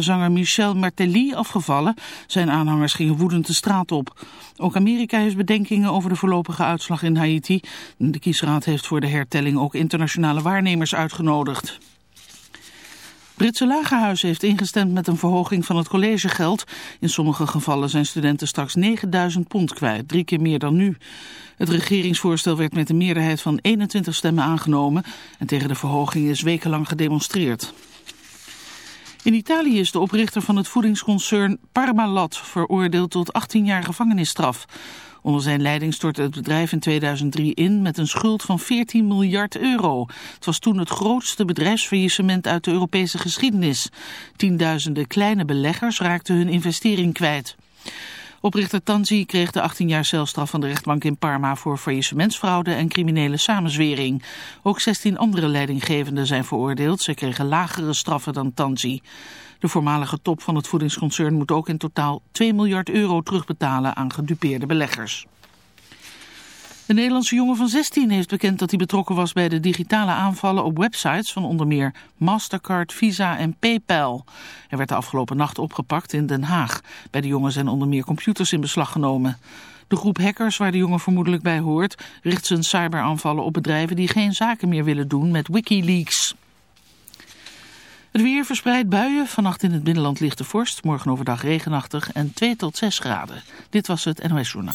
Zanger Michel Martelly afgevallen. Zijn aanhangers gingen woedend de straat op. Ook Amerika heeft bedenkingen over de voorlopige uitslag in Haiti. De kiesraad heeft voor de hertelling ook internationale waarnemers uitgenodigd. Britse Lagerhuis heeft ingestemd met een verhoging van het collegegeld. In sommige gevallen zijn studenten straks 9000 pond kwijt, drie keer meer dan nu. Het regeringsvoorstel werd met een meerderheid van 21 stemmen aangenomen en tegen de verhoging is wekenlang gedemonstreerd. In Italië is de oprichter van het voedingsconcern Parmalat veroordeeld tot 18 jaar gevangenisstraf. Onder zijn leiding stortte het bedrijf in 2003 in met een schuld van 14 miljard euro. Het was toen het grootste bedrijfsfaillissement uit de Europese geschiedenis. Tienduizenden kleine beleggers raakten hun investering kwijt. Oprichter Tanzi kreeg de 18 jaar celstraf van de rechtbank in Parma voor faillissementsfraude en criminele samenzwering. Ook 16 andere leidinggevenden zijn veroordeeld. Ze kregen lagere straffen dan Tanzi. De voormalige top van het voedingsconcern moet ook in totaal 2 miljard euro terugbetalen aan gedupeerde beleggers. De Nederlandse jongen van 16 heeft bekend dat hij betrokken was bij de digitale aanvallen op websites van onder meer Mastercard, Visa en PayPal. Hij werd de afgelopen nacht opgepakt in Den Haag. Bij de jongen zijn onder meer computers in beslag genomen. De groep hackers waar de jongen vermoedelijk bij hoort richt zijn cyberaanvallen op bedrijven die geen zaken meer willen doen met Wikileaks. Het weer verspreidt buien. Vannacht in het binnenland ligt de vorst. Morgen overdag regenachtig en 2 tot 6 graden. Dit was het NOS Journaal.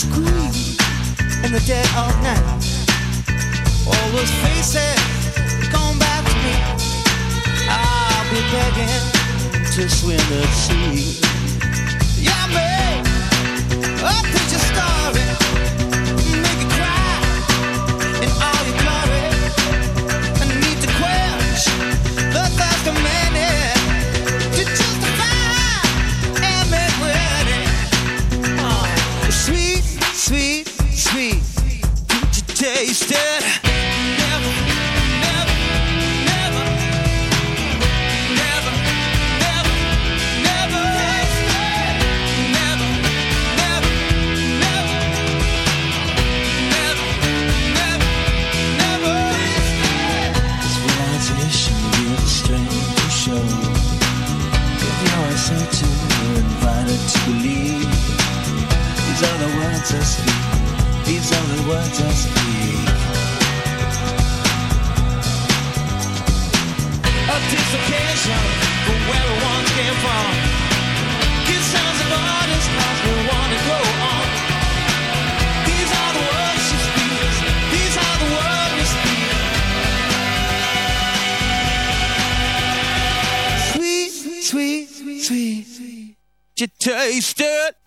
scream in the dead of night. All those faces come back to me. I'll be begging to swim the sea. Yeah, me, I picture starving. words I speak. A dislocation from where one came from. Gives sounds of artists as we want to go on. These are the words she speaks. These are the words we speak. Sweet, Sweet, sweet, sweet. You taste it.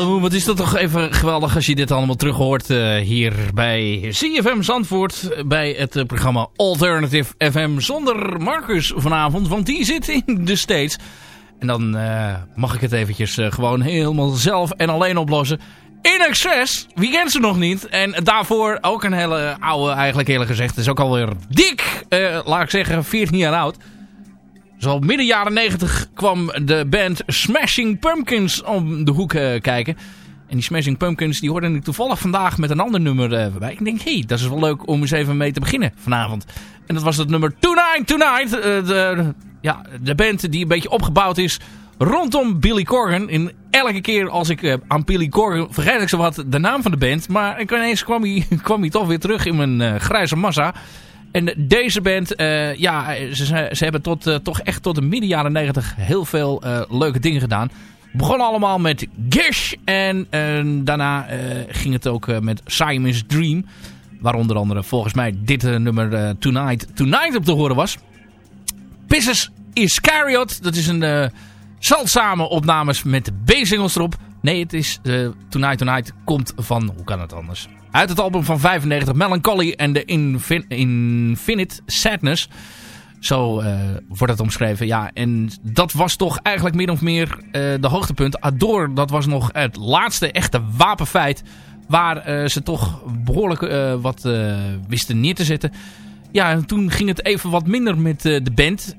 Wat is dat toch even geweldig als je dit allemaal terug hoort uh, hier bij CFM Zandvoort. Bij het uh, programma Alternative FM zonder Marcus vanavond. Want die zit in de States. En dan uh, mag ik het eventjes gewoon helemaal zelf en alleen oplossen. In Access, wie kent ze nog niet? En daarvoor ook een hele oude eigenlijk eerlijk gezegd. is ook alweer dik, laat ik zeggen, 14 jaar oud. Zo midden jaren 90 kwam de band Smashing Pumpkins om de hoek uh, kijken. En die Smashing Pumpkins die hoorde ik toevallig vandaag met een ander nummer uh, bij. Ik denk, hé, hey, dat is wel leuk om eens even mee te beginnen vanavond. En dat was het nummer Tonight Tonight. Uh, de, ja, de band die een beetje opgebouwd is rondom Billy Corgan. In elke keer als ik aan Billy Corgan vergeet ik zo wat de naam van de band. Maar ineens kwam hij, kwam hij toch weer terug in mijn grijze massa. En deze band, uh, ja, ze, ze hebben tot, uh, toch echt tot de midden jaren 90 heel veel uh, leuke dingen gedaan. Begon allemaal met Gish en daarna ging het ook met Simon's Dream. Waar onder andere volgens mij dit nummer Tonight, Tonight op te horen was. Pisces Iscariot, dat is een zeldzame opnames met B-singles erop. Nee, het is Tonight Tonight komt van, hoe kan het anders? Uit het album van 95, Melancholy en de Infin Infinite Sadness. Zo uh, wordt het omschreven. Ja, en dat was toch eigenlijk meer of meer uh, de hoogtepunt. Adore, dat was nog het laatste echte wapenfeit... waar ze toch behoorlijk wat wisten neer te zetten. Ja, en toen ging het even wat minder met de band.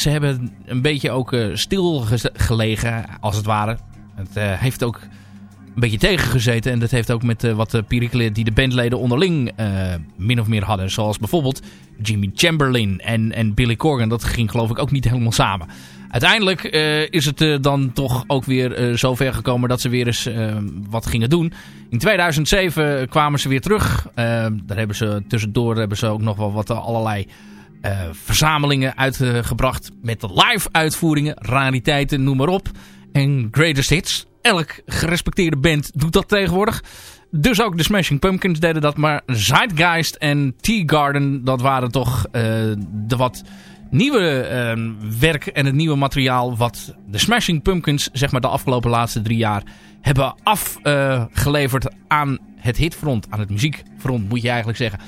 ze hebben een beetje ook stil gelegen, als het ware. Het heeft ook een beetje tegengezeten. En dat heeft ook met uh, wat perikelen die de bandleden onderling uh, min of meer hadden. Zoals bijvoorbeeld Jimmy Chamberlain en, en Billy Corgan. Dat ging geloof ik ook niet helemaal samen. Uiteindelijk uh, is het dan toch ook weer zo ver gekomen dat ze weer eens wat gingen doen. In 2007 kwamen ze weer terug. daar hebben ze tussendoor hebben ze ook nog wel wat allerlei verzamelingen uitgebracht. Met live uitvoeringen, rariteiten, noem maar op. En greatest hits elk gerespecteerde band doet dat tegenwoordig. Dus ook de Smashing Pumpkins deden dat. Maar Zeitgeist en T-Garden, dat waren toch uh, de wat nieuwe uh, werk en het nieuwe materiaal... wat de Smashing Pumpkins zeg maar, de afgelopen laatste drie jaar hebben afgeleverd aan het hitfront. Aan het muziekfront moet je eigenlijk zeggen.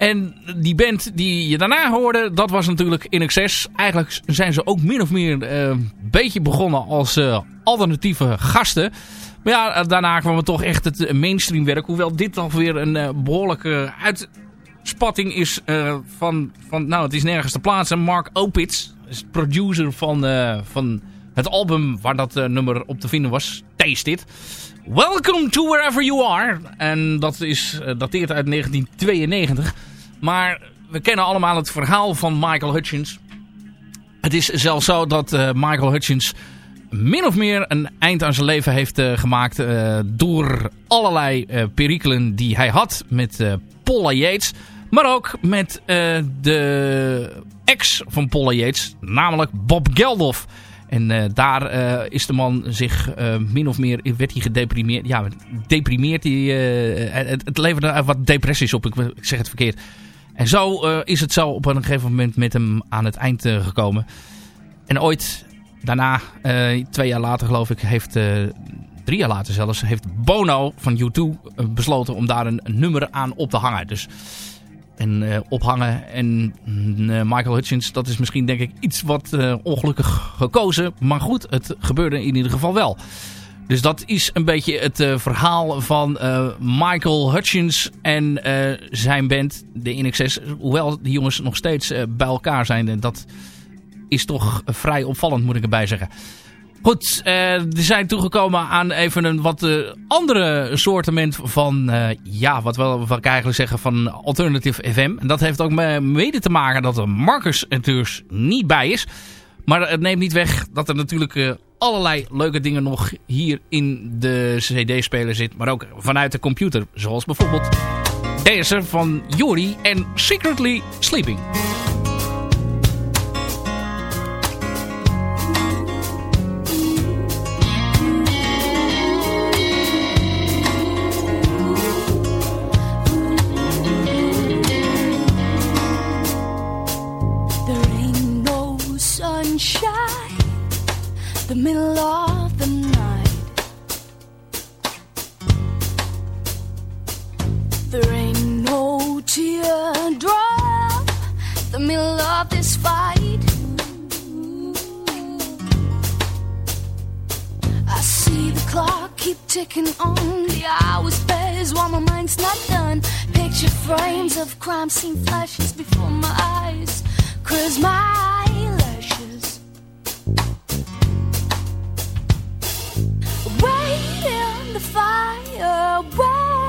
En die band die je daarna hoorde, dat was natuurlijk In Excess. Eigenlijk zijn ze ook min of meer een uh, beetje begonnen als uh, alternatieve gasten. Maar ja, eh, daarna kwam het toch echt het mainstream werk. Hoewel dit dan weer een behoorlijke uitspatting is van, van... Nou, het is nergens te plaatsen. Mark Opitz is producer van, van het album waar dat nummer op te vinden was. Taste It. Welcome to Wherever You Are. En dat is dateert uit 1992. Maar we kennen allemaal het verhaal van Michael Hutchins. Het is zelfs zo dat uh, Michael Hutchins min of meer een eind aan zijn leven heeft uh, gemaakt... Uh, door allerlei perikelen die hij had met Paula Yates... maar ook met de ex van Paula Yates, namelijk Bob Geldof... En daar is de man zich min of meer, werd hij gedeprimeerd. Ja, deprimeert hij, het, het leverde wat depressies op, ik zeg het verkeerd. En zo uh, is het zo op een gegeven moment met hem aan het eind uh, gekomen. En ooit, daarna, uh, twee jaar later geloof ik, heeft, drie jaar later zelfs, heeft Bono van U2 besloten om daar een, nummer aan op te hangen. Dus, en ophangen. En Michael Hutchins, dat is misschien denk ik iets wat ongelukkig gekozen. Maar goed, het gebeurde in ieder geval wel. Dus dat is een beetje het uh, verhaal van uh, Michael Hutchins en uh, zijn band, de INXS. Hoewel die jongens nog steeds bij elkaar zijn. En dat is toch vrij opvallend, moet ik erbij zeggen. Goed, we zijn toegekomen aan even een wat andere soortement van, ja, wat, wat ik eigenlijk zeggen, van Alternative FM. En dat heeft ook mede te maken dat Marcus er dus niet bij is. Maar het neemt niet weg dat er natuurlijk allerlei leuke dingen nog hier in de cd-speler zit. Maar ook vanuit de computer. Zoals bijvoorbeeld deze van Yuri en Secretly Sleeping. Keep ticking on, the hours pass while my mind's not done. Picture frames of crime scene flashes before my eyes, cause my fire away.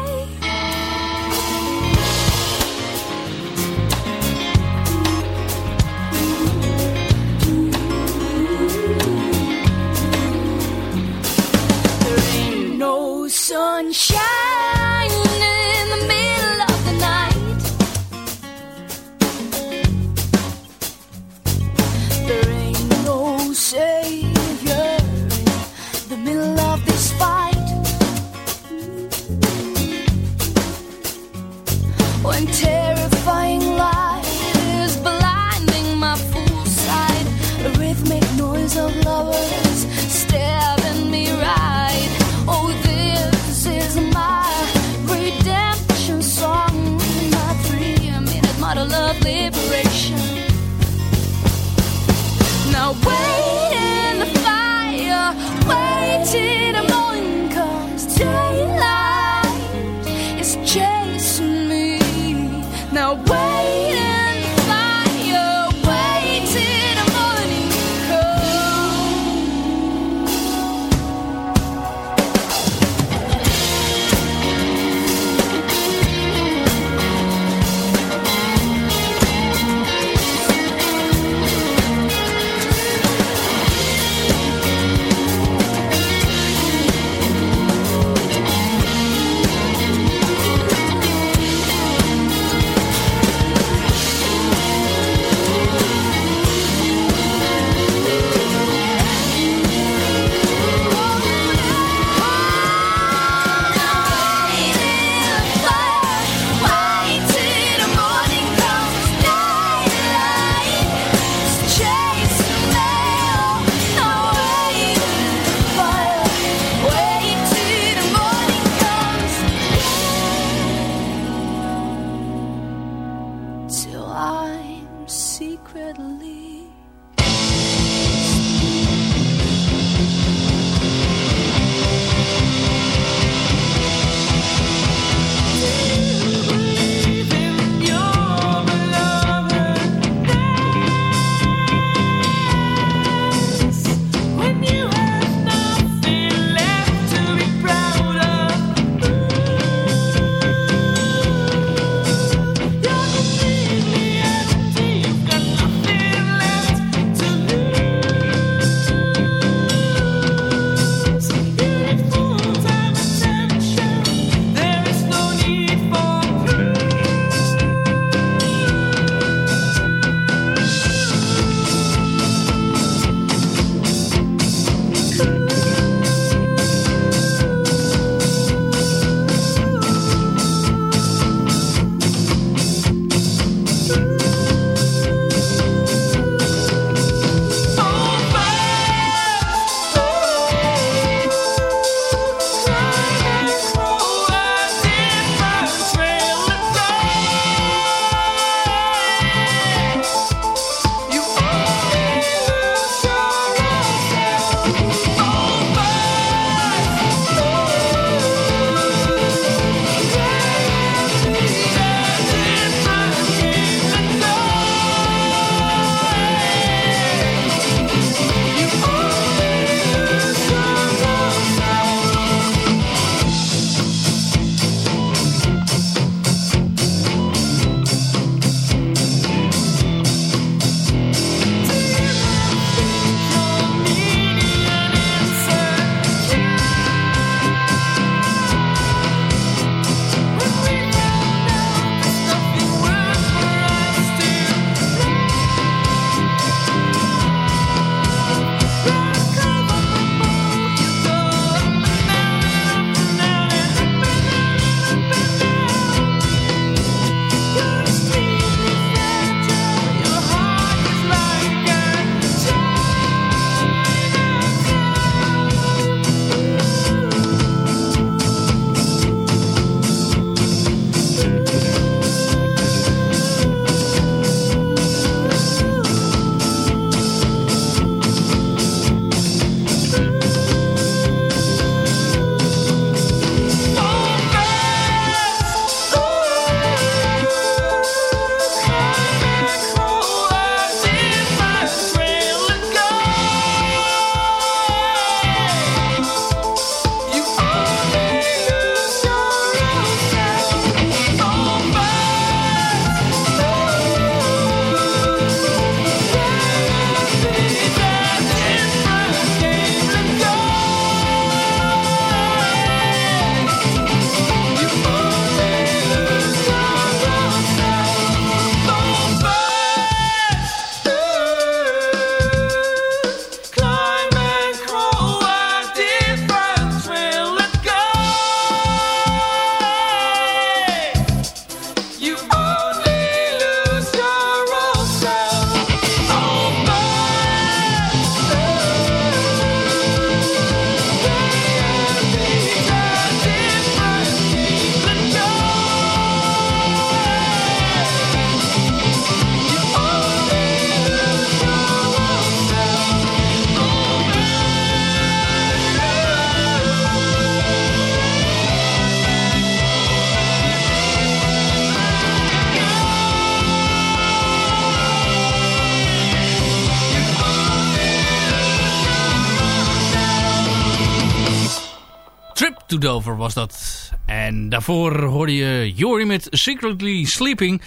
Was dat. En daarvoor hoorde je Jori met Secretly Sleeping.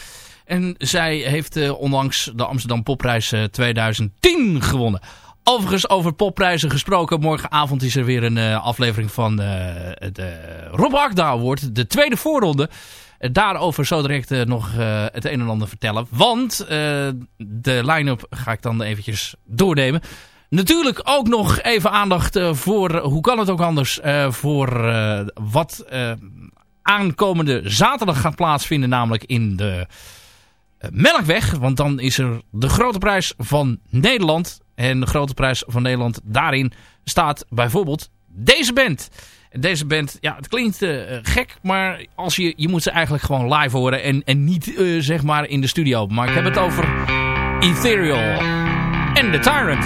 En zij heeft uh, onlangs de Amsterdam Popprijs 2010 gewonnen. Overigens over popprijzen gesproken. Morgenavond is er weer een uh, aflevering van de Rob Agda Award. De tweede voorronde. Daarover zo direct nog het een en ander vertellen. Want de line-up ga ik dan eventjes doornemen. Natuurlijk ook nog even aandacht voor, hoe kan het ook anders, voor wat aankomende zaterdag gaat plaatsvinden. Namelijk in de Melkweg. Want dan is er de grote prijs van Nederland. En de grote prijs van Nederland, daarin staat bijvoorbeeld deze band. Deze band, ja, het klinkt gek, maar als je, je moet ze eigenlijk gewoon live horen en, en niet zeg maar in de studio. Maar ik heb het over Ethereal en The Tyrant.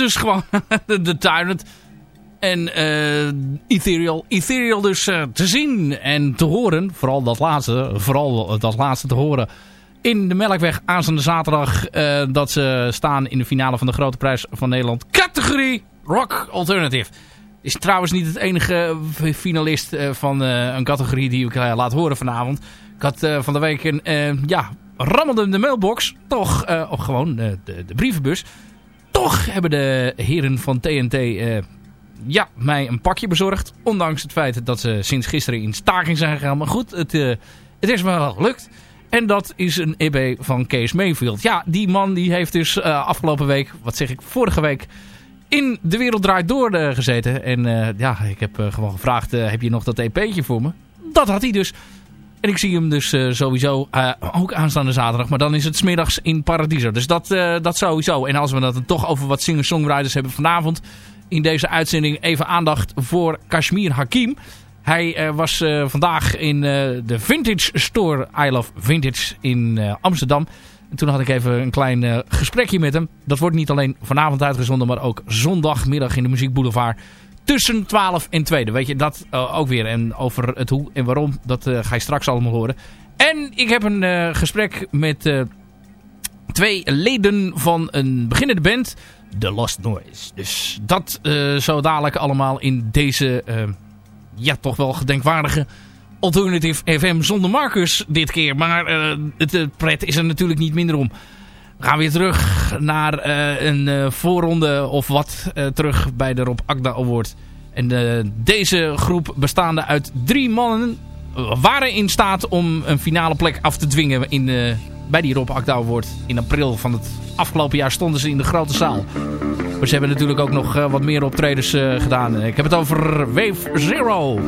Dus gewoon. de, Tyrant. En uh, Ethereal. Ethereal dus uh, te zien en te horen. Vooral dat laatste. Vooral dat laatste te horen. In de Melkweg aanstaande zaterdag. Uh, dat ze staan in de finale van de Grote Prijs van Nederland. Categorie Rock Alternative. Is trouwens niet het enige finalist van een categorie die ik laat horen vanavond. Ik had van de week een, ja, rammelde de mailbox. Toch, of gewoon de, de brievenbus. Toch hebben de heren van TNT ja, mij een pakje bezorgd. Ondanks het feit dat ze sinds gisteren in staking zijn gegaan. Maar goed, het, uh, het is me wel gelukt. En dat is een EB van Kees Mayfield. Ja, die man die heeft dus uh, afgelopen week, wat zeg ik, vorige week in De Wereld Draait Door gezeten. En ja, ik heb gewoon gevraagd, heb je nog dat EP'tje voor me? Dat had hij dus. En ik zie hem dus sowieso ook aanstaande zaterdag. Maar dan is het smiddags in Paradiso. Dus dat, dat sowieso. En als we het toch over wat singer-songwriters hebben vanavond in deze uitzending even aandacht voor Kashmir Hakim. Hij was vandaag in de Vintage Store I Love Vintage in Amsterdam. En toen had ik even een klein gesprekje met hem. Dat wordt niet alleen vanavond uitgezonden, maar ook zondagmiddag in de Muziek Boulevard. Tussen 12 en 2. weet je dat ook weer. En over het hoe en waarom, dat ga je straks allemaal horen. En ik heb een gesprek met twee leden van een beginnende band... The Lost Noise. Dus dat zo dadelijk allemaal in deze, ja toch wel gedenkwaardige Alternative FM zonder Marcus dit keer. Maar uh, het pret is er natuurlijk niet minder om. We gaan weer terug naar een voorronde of wat terug bij de Rob Agda Award. En deze groep bestaande uit drie mannen waren in staat om een finale plek af te dwingen in bij die Rob Akda wordt in april van het afgelopen jaar stonden ze in de grote zaal. Maar ze hebben natuurlijk ook nog wat meer optredens gedaan. Ik heb het over Wave Zero.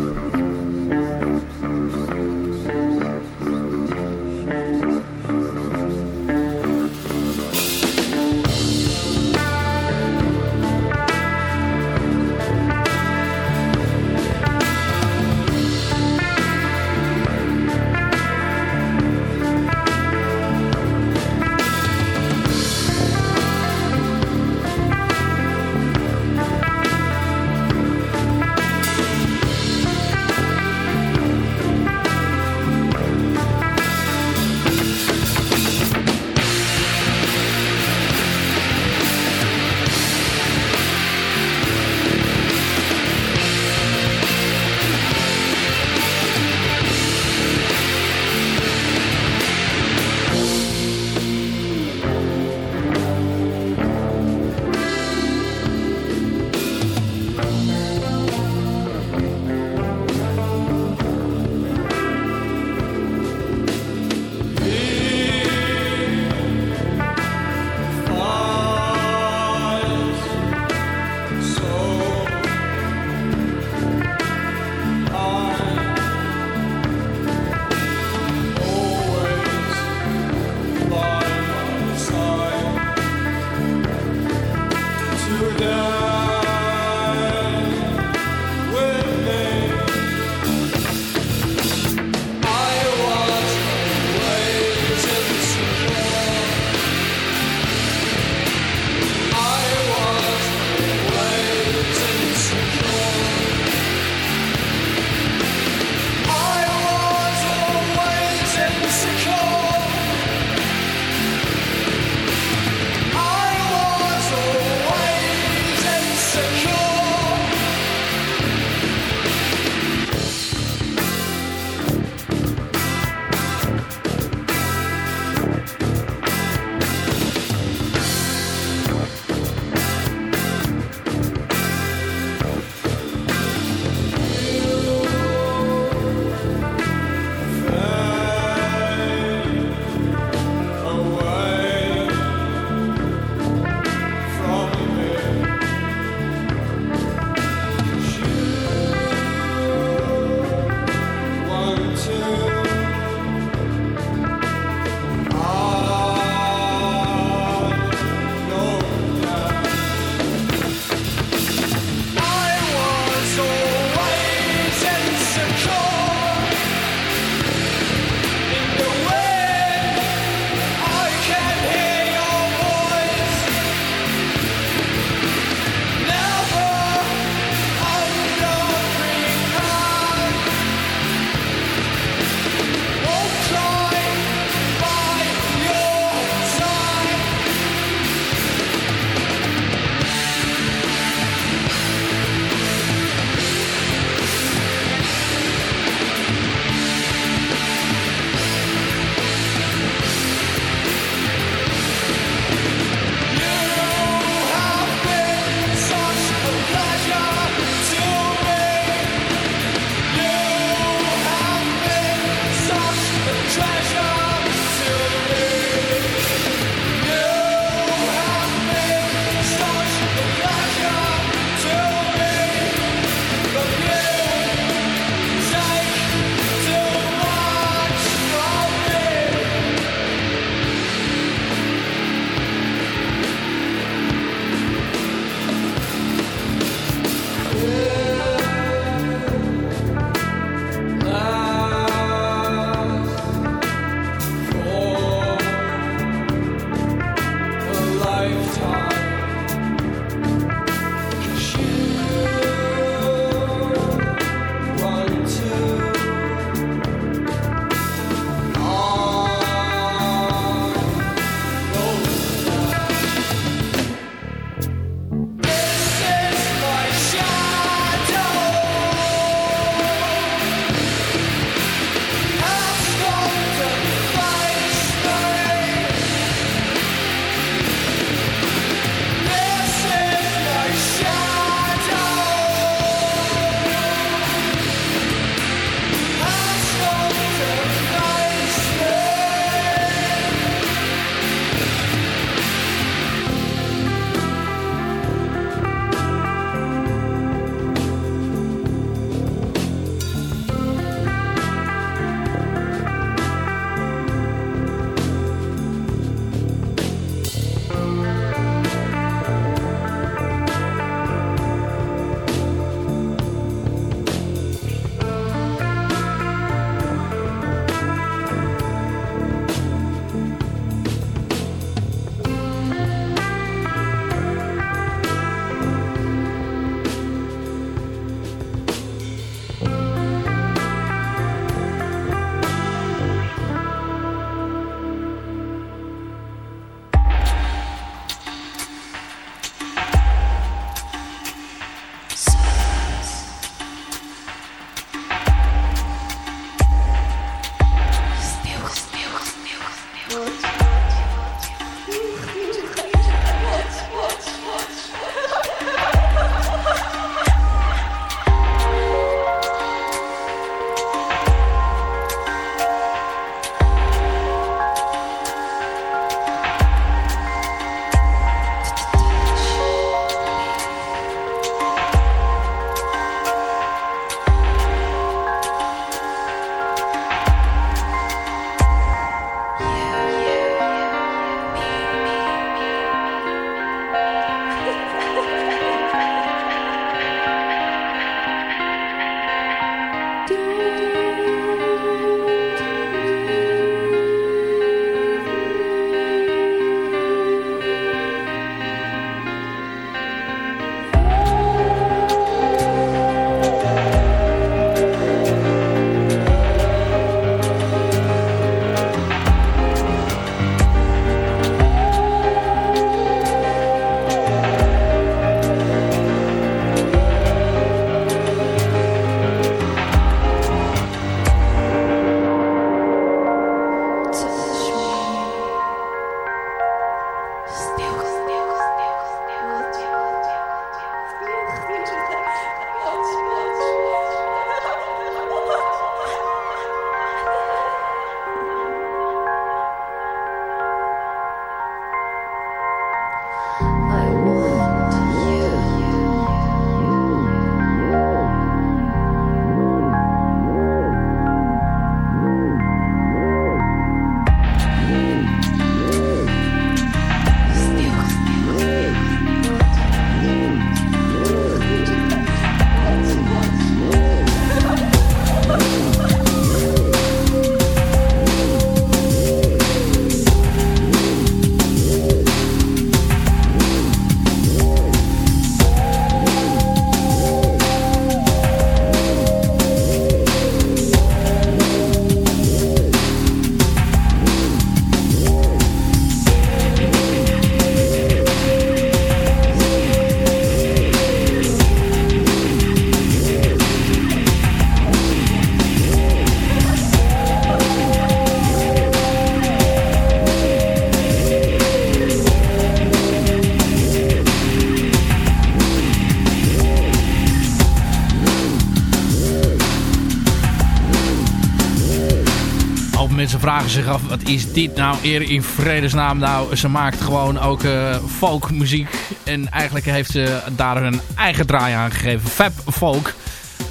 Vragen zich af, wat is dit nou eer in vredesnaam? Nou, ze maakt gewoon ook uh, folkmuziek. En eigenlijk heeft ze daar een eigen draai aan gegeven. Fab folk.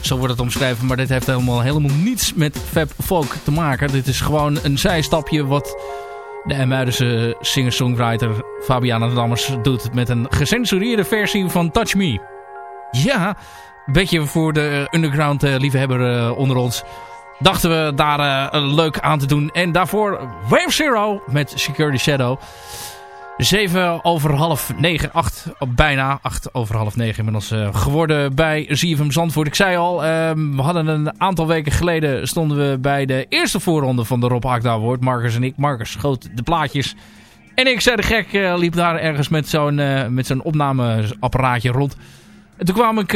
Zo wordt het omschreven. Maar dit heeft helemaal, helemaal niets met Fab folk te maken. Dit is gewoon een zijstapje wat de Emuidense singer-songwriter Fabiana Dammers doet. Met een gecensureerde versie van Touch Me. Ja, een beetje voor de underground uh, liefhebber uh, onder ons dachten we daar uh, leuk aan te doen. En daarvoor Wave Zero met Security Shadow. 7 over half 9, 8 bijna, 8 over half 9 inmiddels uh, geworden bij ZFM Zandvoort. Ik zei al, uh, we hadden een aantal weken geleden stonden we bij de eerste voorronde van de Rob Akda Award. Marcus en ik. Marcus schoot de plaatjes. En ik, zei de gek, uh, liep daar ergens met zo'n met zo'n opnameapparaatje rond. En toen kwam ik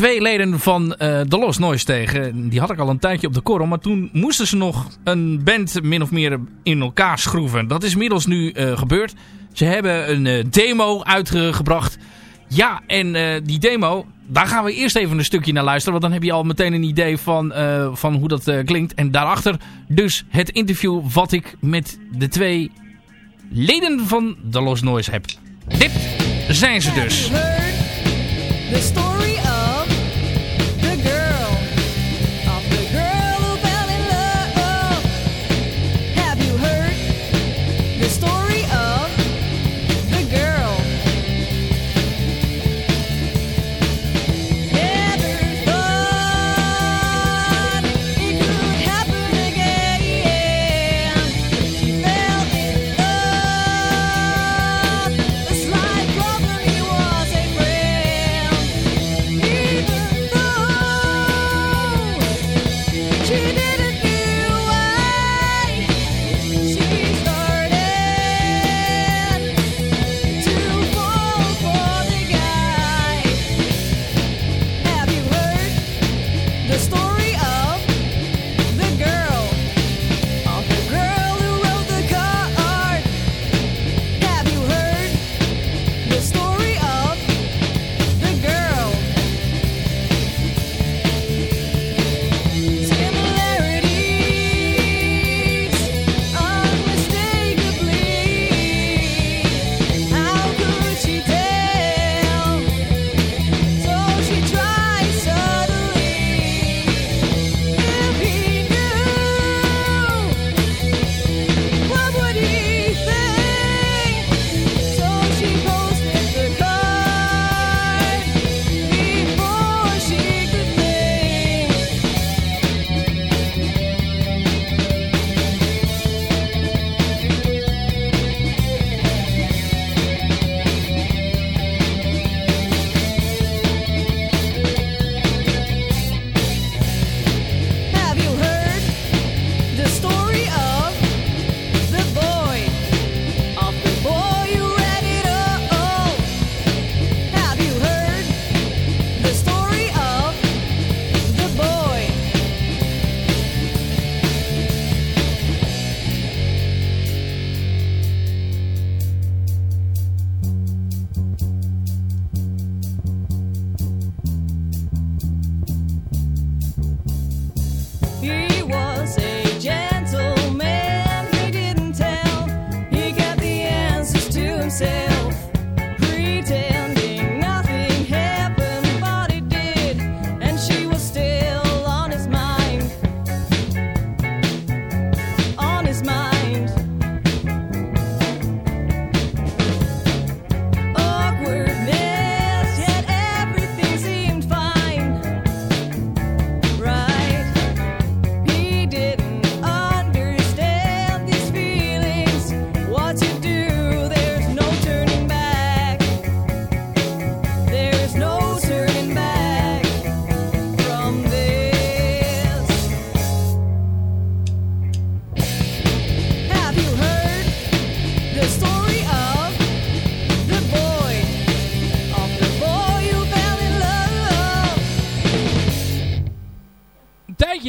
twee leden van uh, The Lost Noise tegen. Die had ik al een tijdje op de korrel. Maar toen moesten ze nog een band min of meer in elkaar schroeven. Dat is inmiddels nu uh, gebeurd. Ze hebben een uh, demo uitgebracht. Ja, en die demo, daar gaan we eerst even een stukje naar luisteren. Want dan heb je al meteen een idee van, van hoe dat klinkt. En daarachter dus het interview wat ik met de twee leden van The Lost Noise heb. Dit zijn ze dus. The story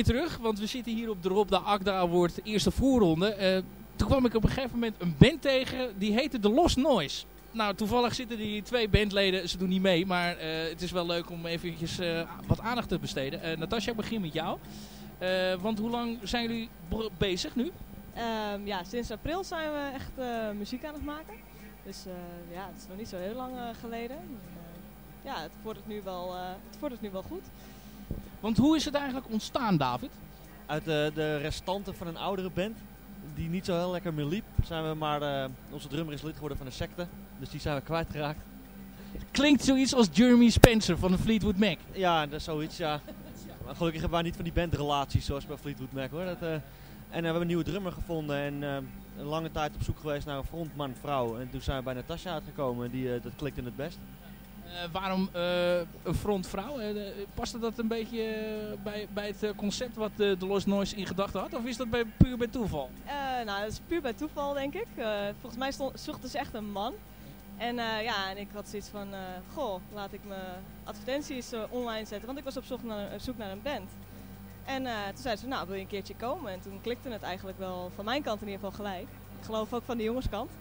terug, want we zitten hier op de Rob de Akda Award eerste voorronde. Uh, toen kwam ik op een gegeven moment een band tegen, die heette The Lost Noise. Nou, toevallig zitten die twee bandleden, ze doen niet mee, maar uh, het is wel leuk om eventjes uh, wat aandacht te besteden. Natasja, ik begin met jou. want hoe lang zijn jullie bezig nu? Um, ja, sinds april zijn we echt muziek aan het maken. Dus ja, het is nog niet zo heel lang geleden. ja, het vordert nu wel, het vordert nu wel goed. Want hoe is het eigenlijk ontstaan, David? Uit de, de restanten van een oudere band, die niet zo heel lekker meer liep, zijn we maar... Uh, onze drummer is lid geworden van een secte, dus die zijn we kwijtgeraakt. Klinkt zoiets als Jeremy Spencer van de Fleetwood Mac. Ja, dat is zoiets, ja. Maar gelukkig hebben wij niet van die bandrelaties zoals bij Fleetwood Mac, hoor. Dat, uh, en we hebben een nieuwe drummer gevonden en een lange tijd op zoek geweest naar een frontman vrouw. En toen zijn we bij Natasha uitgekomen en die, dat klikte het best. Eh, waarom uh, een frontvrouw? Uh, paste dat een beetje bij, bij het concept wat de, Lost Noise in gedachten had? Of is dat bij, puur bij toeval? nou, dat is puur bij toeval, denk ik. volgens mij stond, zochten ze echt een man. En ja, en ik had zoiets van, goh, laat ik mijn advertenties online zetten. Want ik was op zoek naar, zoek naar een band. En toen zeiden ze, nou, wil je een keertje komen? En toen klikte het eigenlijk wel van mijn kant in ieder geval gelijk. Ik geloof ook van de jongenskant.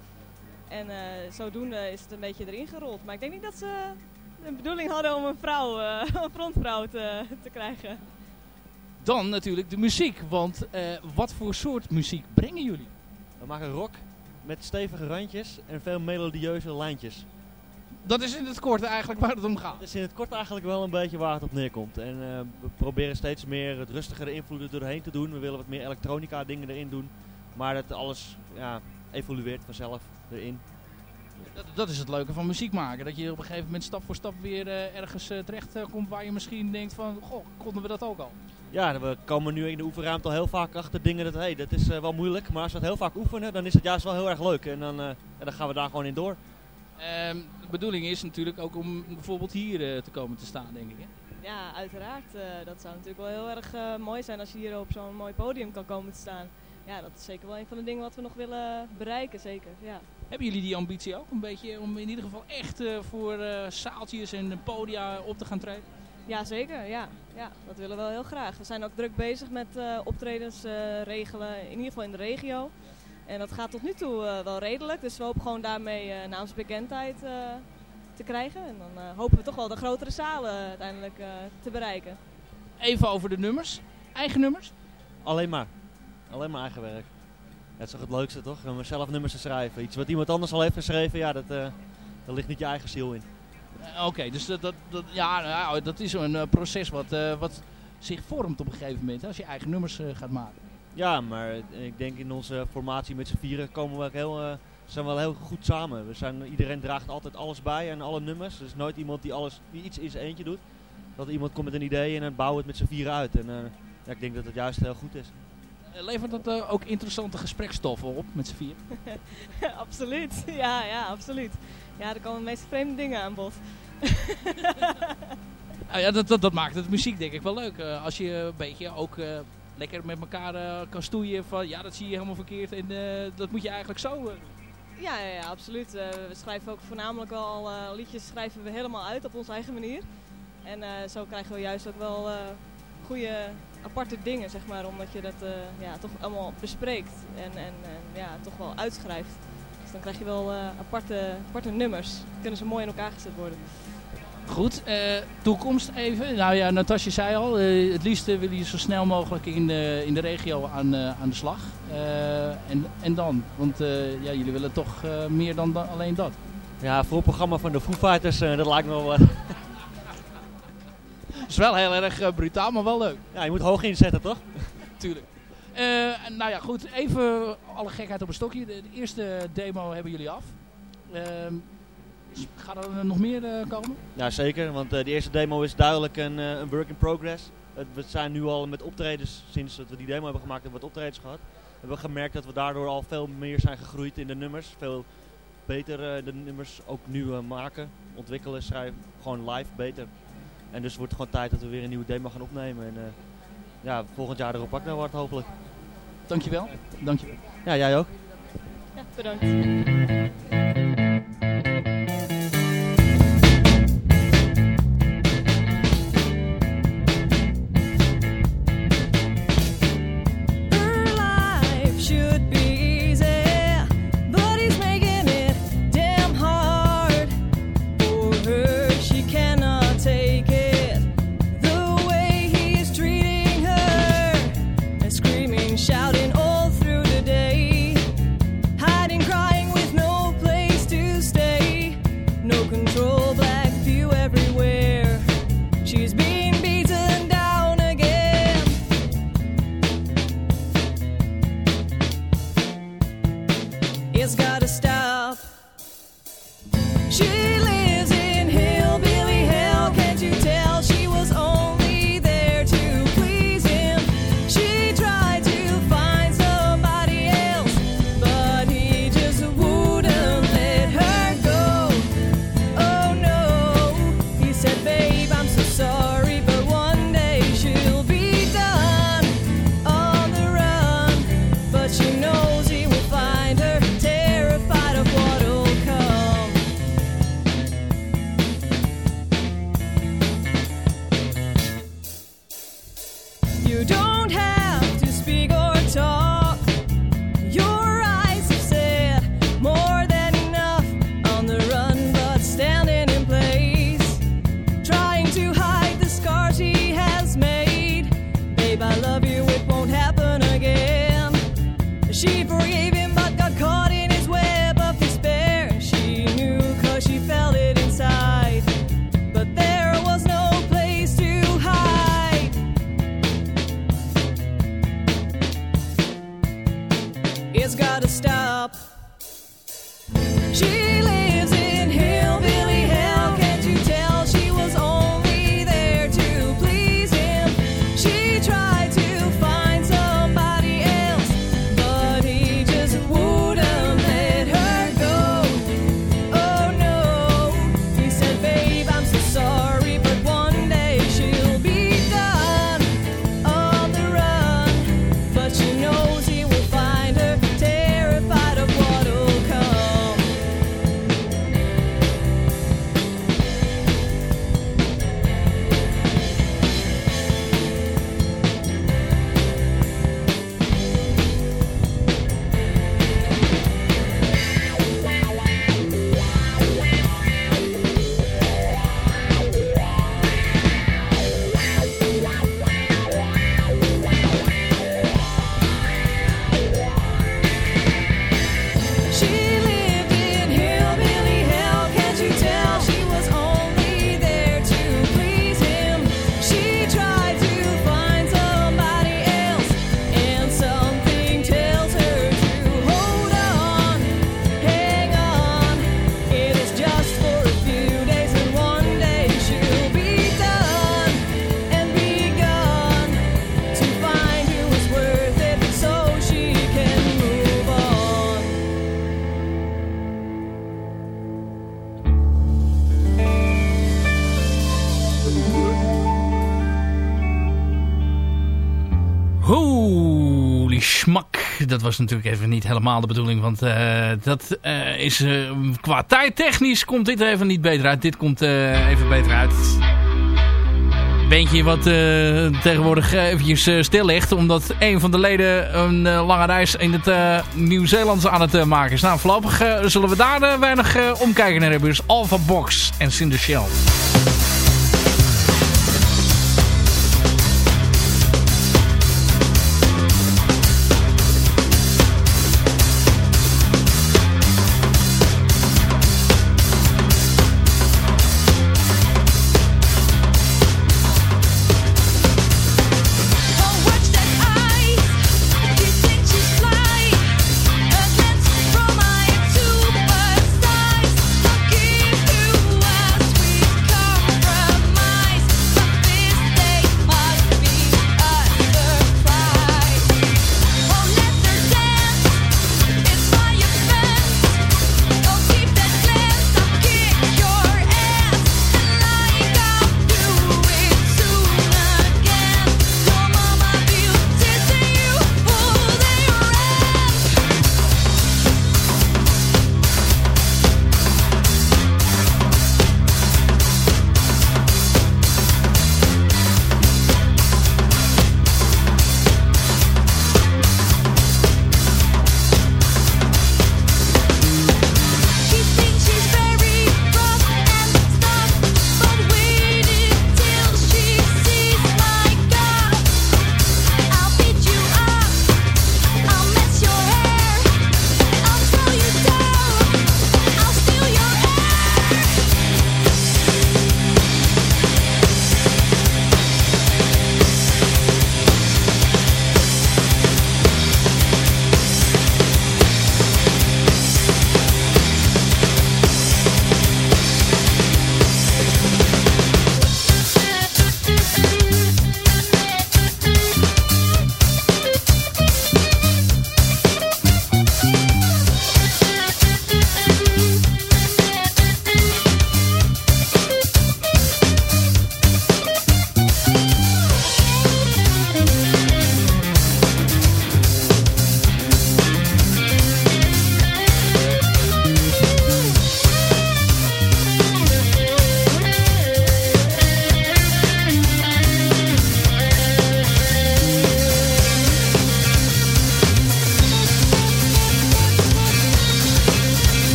En uh, zodoende is het een beetje erin gerold. Maar ik denk niet dat ze een bedoeling hadden om een vrouw, uh, een frontvrouw te, te krijgen. Dan natuurlijk de muziek. Want uh, wat voor soort muziek brengen jullie? We maken rock met stevige randjes en veel melodieuze lijntjes. Dat is in het kort eigenlijk waar het om gaat. Dat is in het kort eigenlijk wel een beetje waar het op neerkomt. En we proberen steeds meer het rustigere invloeden doorheen te doen. We willen wat meer elektronica dingen erin doen. Maar dat alles ja, evolueert vanzelf erin. Dat, dat, is het leuke van muziek maken. Dat je op een gegeven moment stap voor stap weer uh, ergens uh, terecht uh, komt waar je misschien denkt van, goh, konden we dat ook al? Ja, we komen nu in de oefenruimte al heel vaak achter dingen dat, hey, dat is wel moeilijk. Maar als we het heel vaak oefenen, dan is het juist wel heel erg leuk. En dan, dan gaan we daar gewoon in door. Um, de bedoeling is natuurlijk ook om bijvoorbeeld hier te komen te staan, denk ik. Hè? Ja, uiteraard. dat zou natuurlijk wel heel erg mooi zijn als je hier op zo'n mooi podium kan komen te staan ja, dat is zeker wel een van de dingen wat we nog willen bereiken, zeker. Ja. Hebben jullie die ambitie ook? Een beetje om in ieder geval echt uh, voor uh, zaaltjes en podia op te gaan treden? Ja, zeker. Ja. ja, dat willen we wel heel graag. We zijn ook druk bezig met uh, optredens regelen, in ieder geval in de regio. En dat gaat tot nu toe wel redelijk. Dus we hopen gewoon daarmee naamsbekendheid te krijgen. En dan hopen we toch wel de grotere zalen uiteindelijk te bereiken. Even over de nummers. Eigen nummers? Alleen maar. Alleen maar eigen werk. Het is toch het leukste toch? Om zelf nummers te schrijven. Iets wat iemand anders al heeft geschreven, ja, dat, uh, daar ligt niet je eigen ziel in. Uh, Oké, dus dat, dat, dat, ja, nou, dat is een uh, proces wat, wat zich vormt op een gegeven moment. Als je eigen nummers gaat maken. Ja, maar ik denk in onze formatie met z'n vieren komen we heel, zijn we wel heel goed samen. We zijn, iedereen draagt altijd alles bij en alle nummers. Er is nooit iemand die, alles, die iets in zijn eentje doet. Dat iemand komt met een idee en dan bouwen we het met z'n vieren uit. En ja, ik denk dat het juist heel goed is. Eh, levert dat uh, ook interessante gesprekstoffen op met z'n vier? absoluut, ja, ja, absoluut. Ja, er komen de meest vreemde dingen aan bod. ah, ja, dat, dat, dat, maakt het muziek denk ik wel leuk. Uh, als je een beetje ook lekker met elkaar kan stoeien van ja, dat zie je helemaal verkeerd en dat moet je eigenlijk zo ja, ja, ja, absoluut. we schrijven ook voornamelijk wel liedjes schrijven we helemaal uit op onze eigen manier. En zo krijgen we juist ook wel goede aparte dingen, zeg maar, omdat je dat uh, ja, toch allemaal bespreekt en, en, en, ja, toch wel uitschrijft. Dus dan krijg je wel uh, aparte, aparte nummers. Dan kunnen ze mooi in elkaar gezet worden. Goed, eh, toekomst even. Nou ja, Natasja zei al, eh, het liefst wil je zo snel mogelijk in de, in de regio aan, eh, aan de slag. Eh, en, en dan? Want eh, ja, jullie willen toch eh, meer dan, dan alleen dat. Ja, voor het programma van de Foo Fighters, eh, dat lijkt me wel wat. is wel heel erg eh, brutaal, maar wel leuk. Ja, je moet hoog inzetten, toch? Tuurlijk. Eh, nou ja, goed. Even alle gekheid op een stokje. De, de eerste demo hebben jullie af. Ehm, gaat er nog meer eh, komen? Ja, zeker. Want de eerste demo is duidelijk een, een work in progress. Het- we zijn nu al met optredens, sinds dat we die demo hebben gemaakt, hebben we wat optredens gehad. We hebben gemerkt dat we daardoor al veel meer zijn gegroeid in de nummers. Veel beter de nummers ook nu maken, ontwikkelen, schrijven. Gewoon live beter. En dus wordt het gewoon tijd dat we weer een nieuwe demo gaan opnemen. En eh, ja, volgend jaar erop pakken wordt hopelijk. Dankjewel. Dankjewel. Ja, jij ook. Ja, bedankt. Was natuurlijk even niet helemaal de bedoeling. Want eh, dat eh, is eh, qua tijdtechnisch komt dit even niet beter uit. Dit komt even beter uit. Beentje wat tegenwoordig eventjes stil ligt. Omdat een van de leden een lange reis in het eh Nieuw-Zeelands aan het maken is. Nou, voorlopig zullen we daar weinig omkijken naar hebben. Dus Alpha Box en Cinder Shell.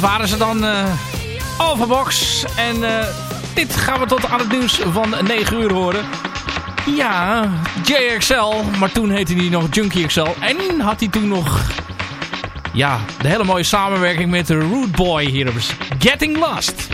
Dat waren ze dan. eh Overbox. En eh, dit gaan we tot aan het nieuws van 9 uur horen. Ja, JXL. Maar toen heette hij nog Junkie XL. En had hij toen nog... Ja, de hele mooie samenwerking met de Root Boy hier Getting Lost.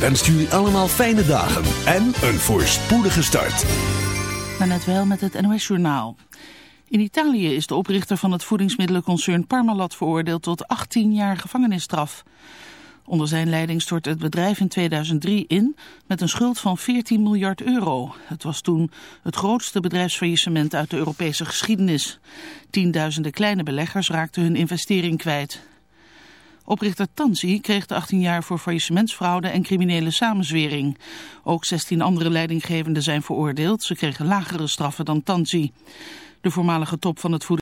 Wenst jullie allemaal fijne dagen en een voorspoedige start. Maar net wel met het NOS-journaal. In Italië is de oprichter van het voedingsmiddelenconcern Parmalat veroordeeld tot 18 jaar gevangenisstraf. Onder zijn leiding stortte het bedrijf in 2003 in met een schuld van 14 miljard euro. Het was toen het grootste bedrijfsfaillissement uit de Europese geschiedenis. Tienduizenden kleine beleggers raakten hun investering kwijt. Oprichter Tansi kreeg de 18 jaar voor faillissementsfraude en criminele samenzwering. Ook 16 andere leidinggevenden zijn veroordeeld. Ze kregen lagere straffen dan Tansi. De voormalige top van het voeding